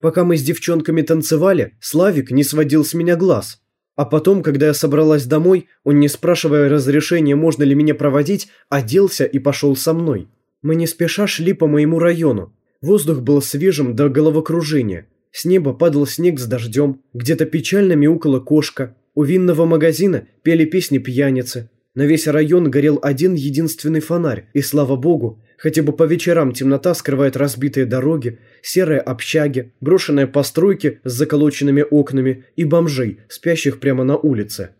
Пока мы с девчонками танцевали, Славик не сводил с меня глаз. А потом, когда я собралась домой, он, не спрашивая разрешения, можно ли меня проводить, оделся и пошел со мной. Мы не спеша шли по моему району. Воздух был свежим до головокружения. С неба падал снег с дождем, где-то печально мяукала кошка. У винного магазина пели песни пьяницы. На весь район горел один единственный фонарь, и слава богу, хотя бы по вечерам темнота скрывает разбитые дороги, серые общаги, брошенные постройки с заколоченными окнами и бомжей, спящих прямо на улице.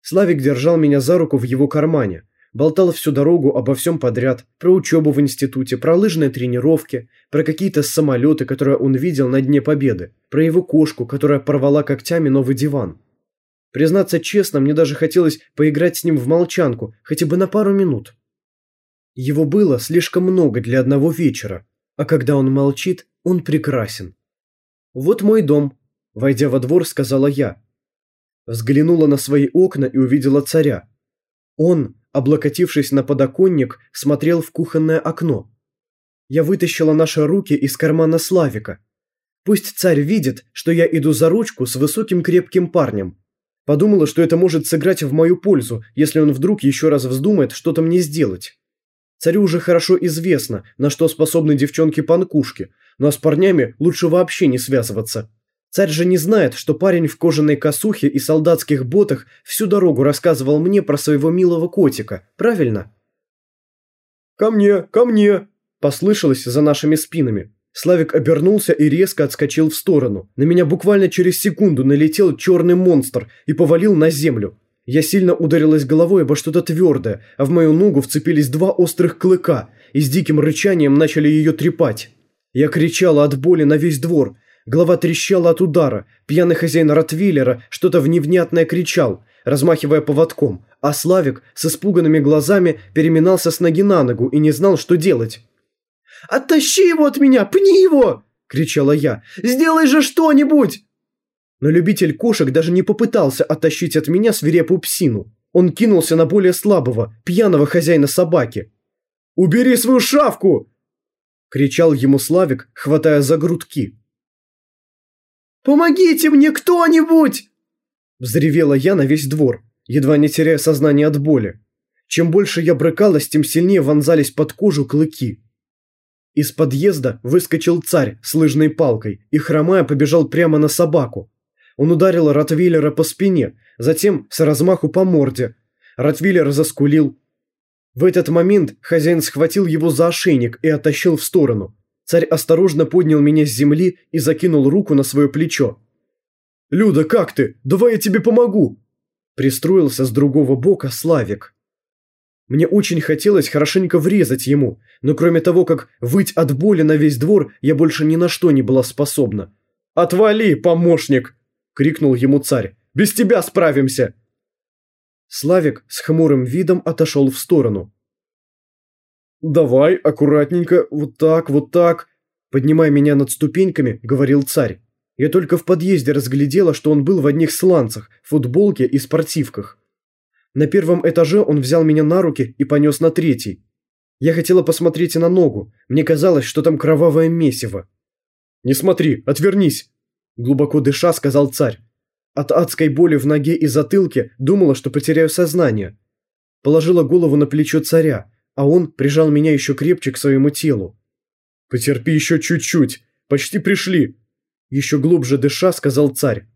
Славик держал меня за руку в его кармане, болтал всю дорогу обо всем подряд, про учебу в институте, про лыжные тренировки, про какие-то самолеты, которые он видел на Дне Победы, про его кошку, которая порвала когтями новый диван. Признаться честно, мне даже хотелось поиграть с ним в молчанку, хотя бы на пару минут. Его было слишком много для одного вечера, а когда он молчит, он прекрасен. «Вот мой дом», – войдя во двор, сказала я. Взглянула на свои окна и увидела царя. Он, облокотившись на подоконник, смотрел в кухонное окно. Я вытащила наши руки из кармана Славика. Пусть царь видит, что я иду за ручку с высоким крепким парнем, Подумала, что это может сыграть в мою пользу, если он вдруг еще раз вздумает что-то мне сделать. Царю уже хорошо известно, на что способны девчонки-панкушки, но с парнями лучше вообще не связываться. Царь же не знает, что парень в кожаной косухе и солдатских ботах всю дорогу рассказывал мне про своего милого котика, правильно? «Ко мне, ко мне!» – послышалось за нашими спинами. Славик обернулся и резко отскочил в сторону. На меня буквально через секунду налетел черный монстр и повалил на землю. Я сильно ударилась головой обо что-то твердое, а в мою ногу вцепились два острых клыка и с диким рычанием начали ее трепать. Я кричала от боли на весь двор. Голова трещала от удара. Пьяный хозяин Ротвейлера что-то в невнятное кричал, размахивая поводком, а Славик с испуганными глазами переминался с ноги на ногу и не знал, что делать. «Оттащи его от меня! Пни его!» – кричала я. «Сделай же что-нибудь!» Но любитель кошек даже не попытался оттащить от меня свирепую псину. Он кинулся на более слабого, пьяного хозяина собаки. «Убери свою шавку!» – кричал ему Славик, хватая за грудки. «Помогите мне кто-нибудь!» Взревела я на весь двор, едва не теряя сознание от боли. Чем больше я брыкалась, тем сильнее вонзались под кожу клыки. Из подъезда выскочил царь с лыжной палкой и, хромая, побежал прямо на собаку. Он ударил Ротвейлера по спине, затем с размаху по морде. Ротвейлер заскулил. В этот момент хозяин схватил его за ошейник и оттащил в сторону. Царь осторожно поднял меня с земли и закинул руку на свое плечо. «Люда, как ты? Давай я тебе помогу!» Пристроился с другого бока Славик. Мне очень хотелось хорошенько врезать ему, но кроме того, как выть от боли на весь двор, я больше ни на что не была способна. «Отвали, помощник!» – крикнул ему царь. «Без тебя справимся!» Славик с хмурым видом отошел в сторону. «Давай, аккуратненько, вот так, вот так», – поднимая меня над ступеньками, говорил царь. Я только в подъезде разглядела, что он был в одних сланцах, футболке и спортивках. На первом этаже он взял меня на руки и понес на третий. Я хотела посмотреть на ногу. Мне казалось, что там кровавое месиво. «Не смотри, отвернись!» Глубоко дыша, сказал царь. От адской боли в ноге и затылке думала, что потеряю сознание. Положила голову на плечо царя, а он прижал меня еще крепче к своему телу. «Потерпи еще чуть-чуть, почти пришли!» Еще глубже дыша, сказал царь.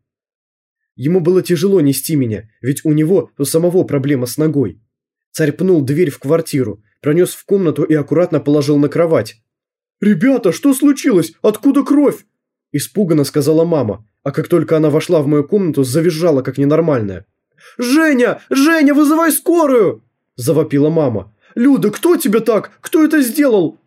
Ему было тяжело нести меня, ведь у него у самого проблема с ногой. Царь пнул дверь в квартиру, пронес в комнату и аккуратно положил на кровать. «Ребята, что случилось? Откуда кровь?» Испуганно сказала мама, а как только она вошла в мою комнату, завизжала как ненормальная. «Женя! Женя, вызывай скорую!» Завопила мама. «Люда, кто тебе так? Кто это сделал?»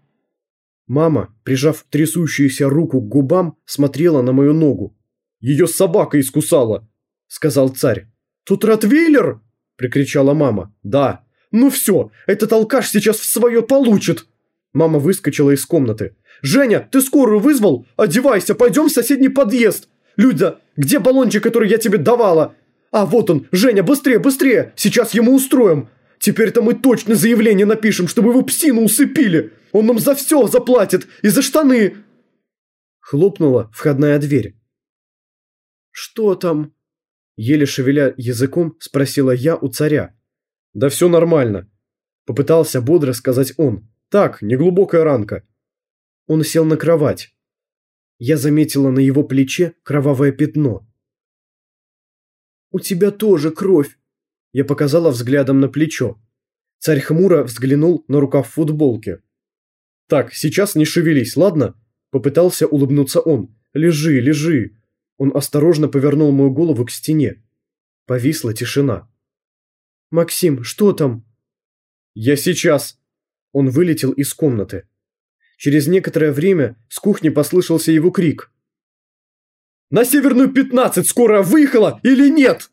Мама, прижав трясущуюся руку к губам, смотрела на мою ногу. «Ее собака искусала!» сказал царь. «Тут Ротвейлер?» – прикричала мама. «Да». «Ну все, этот алкаш сейчас в свое получит!» Мама выскочила из комнаты. «Женя, ты скорую вызвал? Одевайся, пойдем в соседний подъезд!» «Люда, где баллончик, который я тебе давала?» «А, вот он! Женя, быстрее, быстрее! Сейчас ему устроим! Теперь-то мы точно заявление напишем, чтобы вы псину усыпили! Он нам за все заплатит! И за штаны!» Хлопнула входная дверь. «Что там?» Еле шевеля языком, спросила я у царя. «Да все нормально», – попытался бодро сказать он. «Так, неглубокая ранка». Он сел на кровать. Я заметила на его плече кровавое пятно. «У тебя тоже кровь!» Я показала взглядом на плечо. Царь хмуро взглянул на рукав футболки. «Так, сейчас не шевелись, ладно?» Попытался улыбнуться он. «Лежи, лежи!» Он осторожно повернул мою голову к стене. Повисла тишина. «Максим, что там?» «Я сейчас!» Он вылетел из комнаты. Через некоторое время с кухни послышался его крик. «На Северную 15 скоро выехала или нет?»